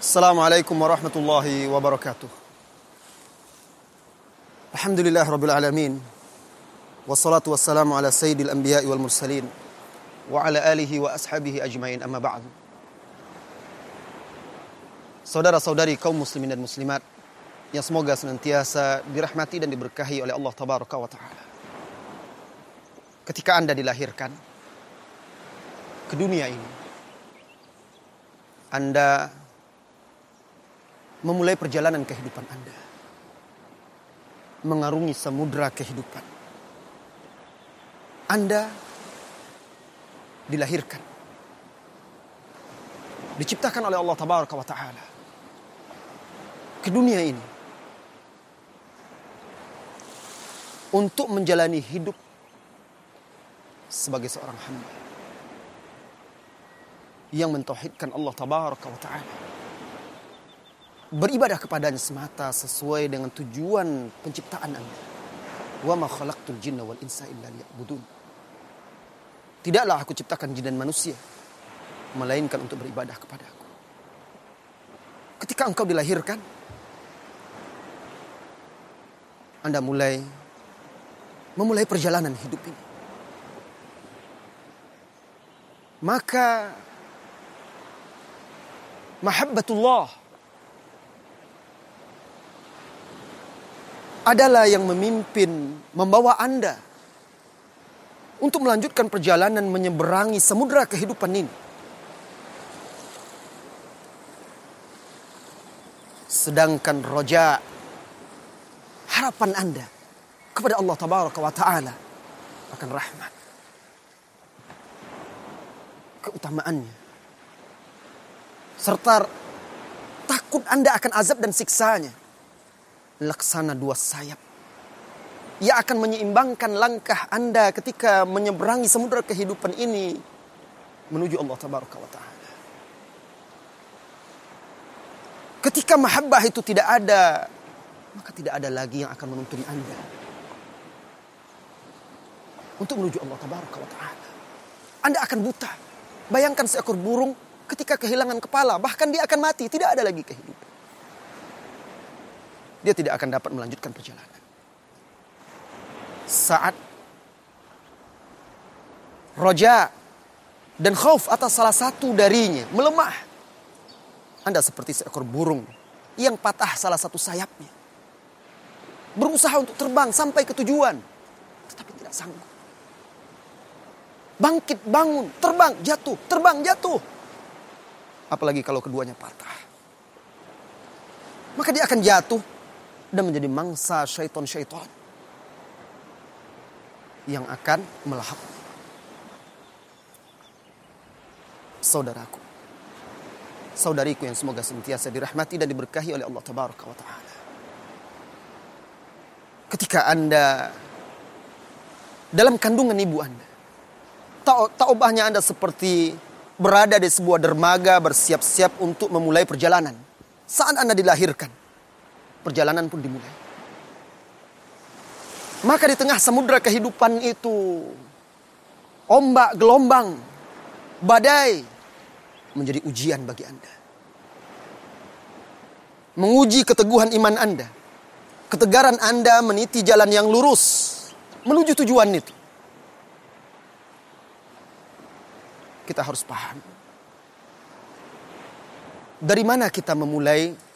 Assalamualaikum warahmatullahi wabarakatuh. Alhamdulillah rabbil alamin. Wassalatu wassalamu ala sayyidil anbiya'i wal mursalin wa ala alihi wa ashabihi ajmain amma ba'd. Saudara-saudari kaum muslimin dan muslimat yang semoga senantiasa dirahmati dan diberkahi oleh Allah tabaraka wa taala. Ketika Anda dilahirkan ke dunia ini, Anda memulai perjalanan kehidupan Anda. Mengarungi samudra kehidupan. Anda dilahirkan. Diciptakan oleh Allah Tabaraka wa Ta'ala. Ke dunia ini. Untuk menjalani hidup sebagai seorang hamba. Yang mentauhidkan Allah Tabaraka wa Ta'ala beribadah kepadanya semata sesuai dengan tujuan penciptaan Anda. Wa ma khalaqtul jinna wal insa illa liya'budun. Tidaklah aku ciptakan jin dan manusia melainkan untuk beribadah kepada aku. Ketika engkau dilahirkan Anda mulai memulai perjalanan hidup ini. Maka mahabbatullah adalah yang memimpin, membawa Anda untuk melanjutkan perjalanan menyeberangi samudera kehidupan ini. Sedangkan roja harapan Anda kepada Allah Tabaraka wa Ta'ala akan rahmat. Keutamaannya. Serta takut Anda akan azab dan siksanya laksana dua sayap. Ia akan menyeimbangkan langkah Anda ketika menyeberangi samudera kehidupan ini menuju Allah Tabaraka wa Ta'ala. Ketika mahabbah itu tidak ada, maka tidak ada lagi yang akan menuntun Anda untuk menuju Allah Tabaraka wa Ta'ala. Anda akan buta. Bayangkan seekor burung ketika kehilangan kepala, bahkan dia akan mati, tidak ada lagi kehidupan dia tidak akan dapat melanjutkan perjalanan. Saat roja dan khauf atas salah satu darinya melemah. Anda seperti seekor burung yang patah salah satu sayapnya. Berusaha untuk terbang sampai ke tujuan. Tetapi tidak sanggup. Bangkit, bangun, terbang, jatuh, terbang, jatuh. Apalagi kalau keduanya patah. Maka dia akan jatuh dan menjadi mangsa syaiton-syaiton yang akan melahap saudaraku saudariku yang semoga senantiasa dirahmati dan diberkahi oleh Allah tabaraka wa taala. Ketika Anda dalam kandungan ibu Anda tak ubahnya Anda seperti berada di sebuah dermaga bersiap-siap untuk memulai perjalanan. Saat Anda dilahirkan perjalanan pun dimulai. Maka di tengah samudera kehidupan itu, ombak, gelombang, badai menjadi ujian bagi Anda. Menguji keteguhan iman Anda. Ketegaran Anda meniti jalan yang lurus menuju tujuan itu. Kita harus paham. Dari mana kita memulai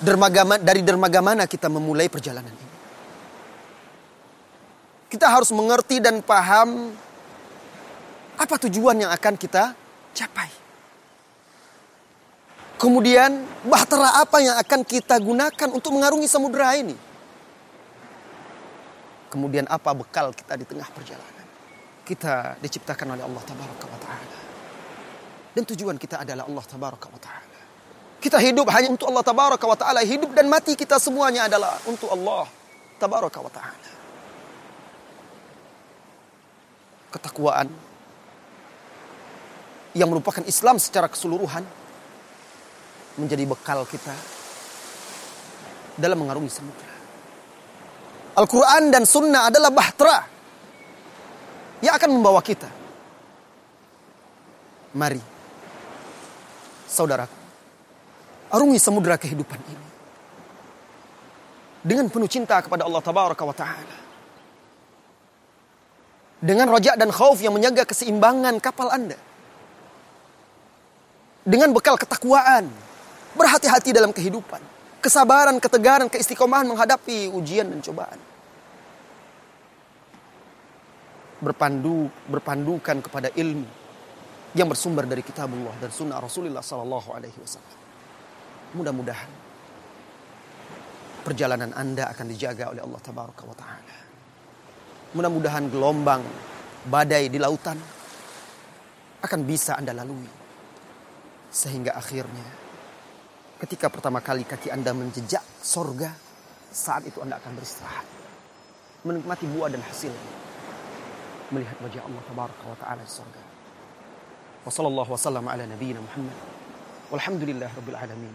dermaga dari dermaga mana kita memulai perjalanan ini. Kita harus mengerti dan paham apa tujuan yang akan kita capai. Kemudian bahtera apa yang akan kita gunakan untuk mengarungi samudera ini. Kemudian apa bekal kita di tengah perjalanan. Kita diciptakan oleh Allah Tabaraka wa Ta'ala. Dan tujuan kita adalah Allah Tabaraka wa Ta'ala. Kita hidup hanya untuk Allah tabaraka wa taala. Hidup dan mati kita semuanya adalah untuk Allah tabaraka wa taala. Ketakwaan yang merupakan Islam secara keseluruhan menjadi bekal kita dalam mengarungi samudera. Al-Quran dan Sunnah adalah bahtera yang akan membawa kita. Mari, saudaraku, Arungi samudera kehidupan ini. Dengan penuh cinta kepada Allah Tabaraka wa Ta'ala. Dengan rojak dan khauf yang menjaga keseimbangan kapal Anda. Dengan bekal ketakwaan. Berhati-hati dalam kehidupan. Kesabaran, ketegaran, keistiqomahan menghadapi ujian dan cobaan. Berpandu, berpandukan kepada ilmu yang bersumber dari kitabullah dan sunnah Rasulullah Sallallahu Alaihi Wasallam. Mudah-mudahan perjalanan Anda akan dijaga oleh Allah Tabaraka wa taala. Mudah-mudahan gelombang badai di lautan akan bisa Anda lalui. Sehingga akhirnya ketika pertama kali kaki Anda menjejak sorga, saat itu Anda akan beristirahat. Menikmati buah dan hasil Melihat wajah Allah Tabaraka wa taala di sorga. Wassalamualaikum warahmatullahi wabarakatuh. ala rabbil alamin.